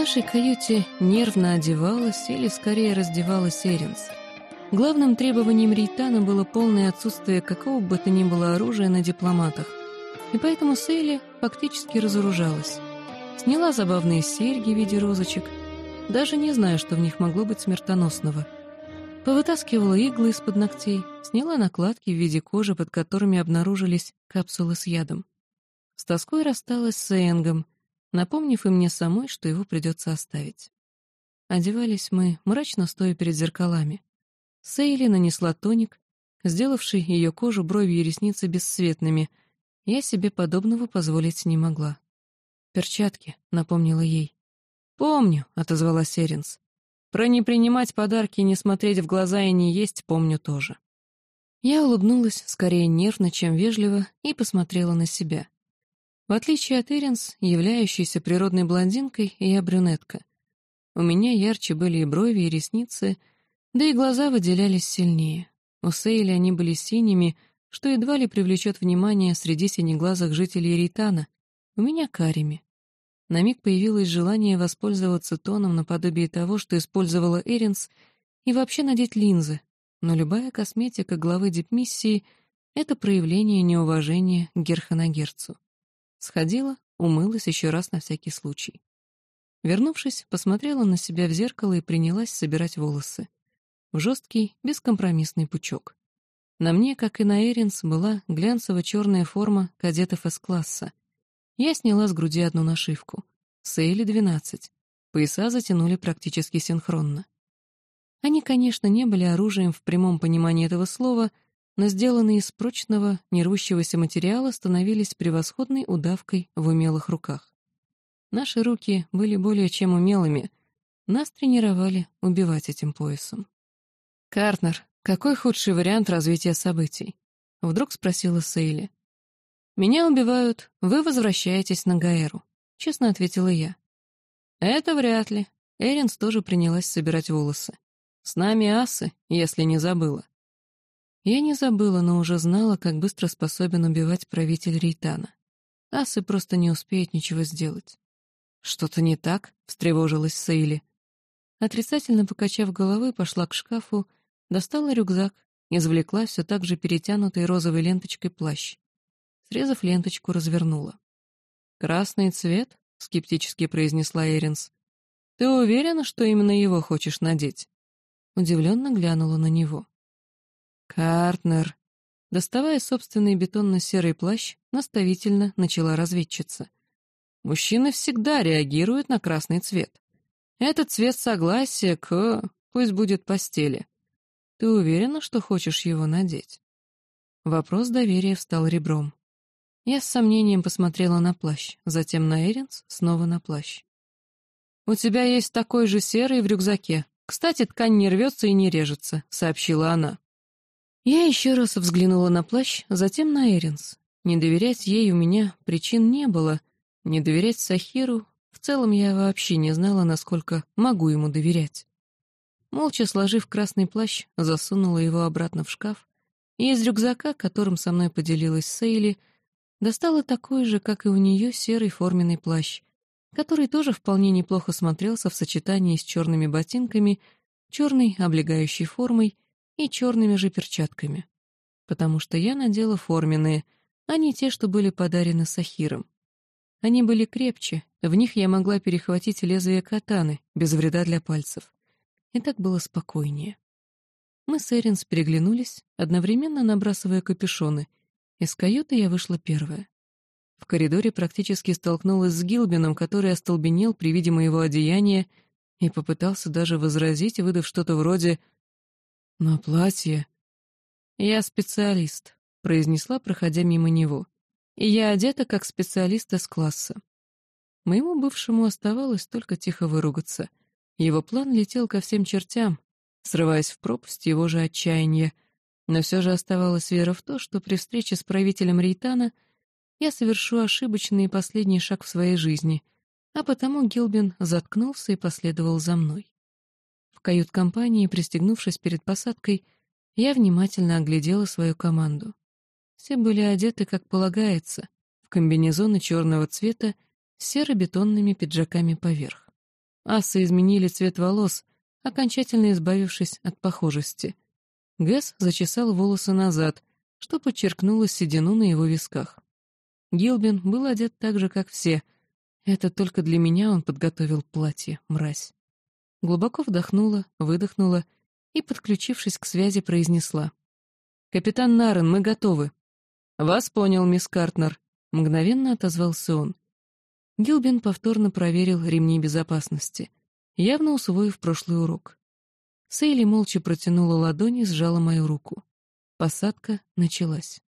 нашей каюте нервно одевалась или скорее раздевалась Эринс. Главным требованием Рейтана было полное отсутствие какого бы то ни было оружия на дипломатах, и поэтому Сейли фактически разоружалась. Сняла забавные серьги в виде розочек, даже не зная, что в них могло быть смертоносного. Повытаскивала иглы из-под ногтей, сняла накладки в виде кожи, под которыми обнаружились капсулы с ядом. С тоской рассталась с Энгом, напомнив и мне самой, что его придется оставить. Одевались мы, мрачно стоя перед зеркалами. Сейли нанесла тоник, сделавший ее кожу, брови и ресницы бесцветными. Я себе подобного позволить не могла. «Перчатки», — напомнила ей. «Помню», — отозвалась Эринс. «Про не принимать подарки, не смотреть в глаза и не есть помню тоже». Я улыбнулась, скорее нервно, чем вежливо, и посмотрела на себя. В отличие от Эринс, являющейся природной блондинкой, я брюнетка. У меня ярче были и брови, и ресницы, да и глаза выделялись сильнее. У Сейли они были синими, что едва ли привлечет внимание среди синеглазых жителей Ритана. У меня карими. На миг появилось желание воспользоваться тоном наподобие того, что использовала Эринс, и вообще надеть линзы, но любая косметика главы дипмиссии — это проявление неуважения к Герханагерцу. Сходила, умылась еще раз на всякий случай. Вернувшись, посмотрела на себя в зеркало и принялась собирать волосы. В жесткий, бескомпромиссный пучок. На мне, как и на Эринс, была глянцево-черная форма кадетов С-класса. Я сняла с груди одну нашивку. Сейли 12. Пояса затянули практически синхронно. Они, конечно, не были оружием в прямом понимании этого слова, но сделанные из прочного, нервущегося материала становились превосходной удавкой в умелых руках. Наши руки были более чем умелыми, нас тренировали убивать этим поясом. «Картнер, какой худший вариант развития событий?» — вдруг спросила Сейли. «Меня убивают, вы возвращаетесь на Гаэру», — честно ответила я. «Это вряд ли». Эринс тоже принялась собирать волосы. «С нами асы, если не забыла. Я не забыла, но уже знала, как быстро способен убивать правитель Рейтана. Асы просто не успеют ничего сделать. «Что-то не так?» — встревожилась Сейли. Отрицательно покачав головой, пошла к шкафу, достала рюкзак, извлекла все так же перетянутый розовой ленточкой плащ. Срезав ленточку, развернула. «Красный цвет?» — скептически произнесла Эринс. «Ты уверена, что именно его хочешь надеть?» Удивленно глянула на него. «Картнер!» Доставая собственный бетонно-серый плащ, наставительно начала разведчица. «Мужчины всегда реагируют на красный цвет. Это цвет согласия к... пусть будет постели. Ты уверена, что хочешь его надеть?» Вопрос доверия встал ребром. Я с сомнением посмотрела на плащ, затем на Эринс, снова на плащ. «У тебя есть такой же серый в рюкзаке. Кстати, ткань не рвется и не режется», — сообщила она. Я еще раз взглянула на плащ, затем на Эринс. Не доверять ей у меня причин не было. Не доверять Сахиру в целом я вообще не знала, насколько могу ему доверять. Молча сложив красный плащ, засунула его обратно в шкаф и из рюкзака, которым со мной поделилась Сейли, достала такой же, как и у нее, серый форменный плащ, который тоже вполне неплохо смотрелся в сочетании с черными ботинками, черной облегающей формой и черными же перчатками. Потому что я надела форменные, а не те, что были подарены Сахиром. Они были крепче, в них я могла перехватить лезвие катаны, без вреда для пальцев. И так было спокойнее. Мы с Эринс переглянулись, одновременно набрасывая капюшоны. Из каюты я вышла первая. В коридоре практически столкнулась с Гилбином, который остолбенел при виде моего одеяния и попытался даже возразить, выдав что-то вроде «Но платье...» «Я специалист», — произнесла, проходя мимо него. «И я одета как специалист из класса». Моему бывшему оставалось только тихо выругаться. Его план летел ко всем чертям, срываясь в пропасть его же отчаяния, но все же оставалась вера в то, что при встрече с правителем Рейтана я совершу ошибочный последний шаг в своей жизни, а потому Гилбин заткнулся и последовал за мной. В кают-компании, пристегнувшись перед посадкой, я внимательно оглядела свою команду. Все были одеты, как полагается, в комбинезоны черного цвета с серо-бетонными пиджаками поверх. Асы изменили цвет волос, окончательно избавившись от похожести. Гэс зачесал волосы назад, что подчеркнуло седину на его висках. Гилбин был одет так же, как все. Это только для меня он подготовил платье, мразь. Глубоко вдохнула, выдохнула и, подключившись к связи, произнесла. «Капитан Нарен, мы готовы». «Вас понял, мисс Картнер», — мгновенно отозвался он. Гилбин повторно проверил ремни безопасности, явно усвоив прошлый урок. Сейли молча протянула ладони и сжала мою руку. Посадка началась.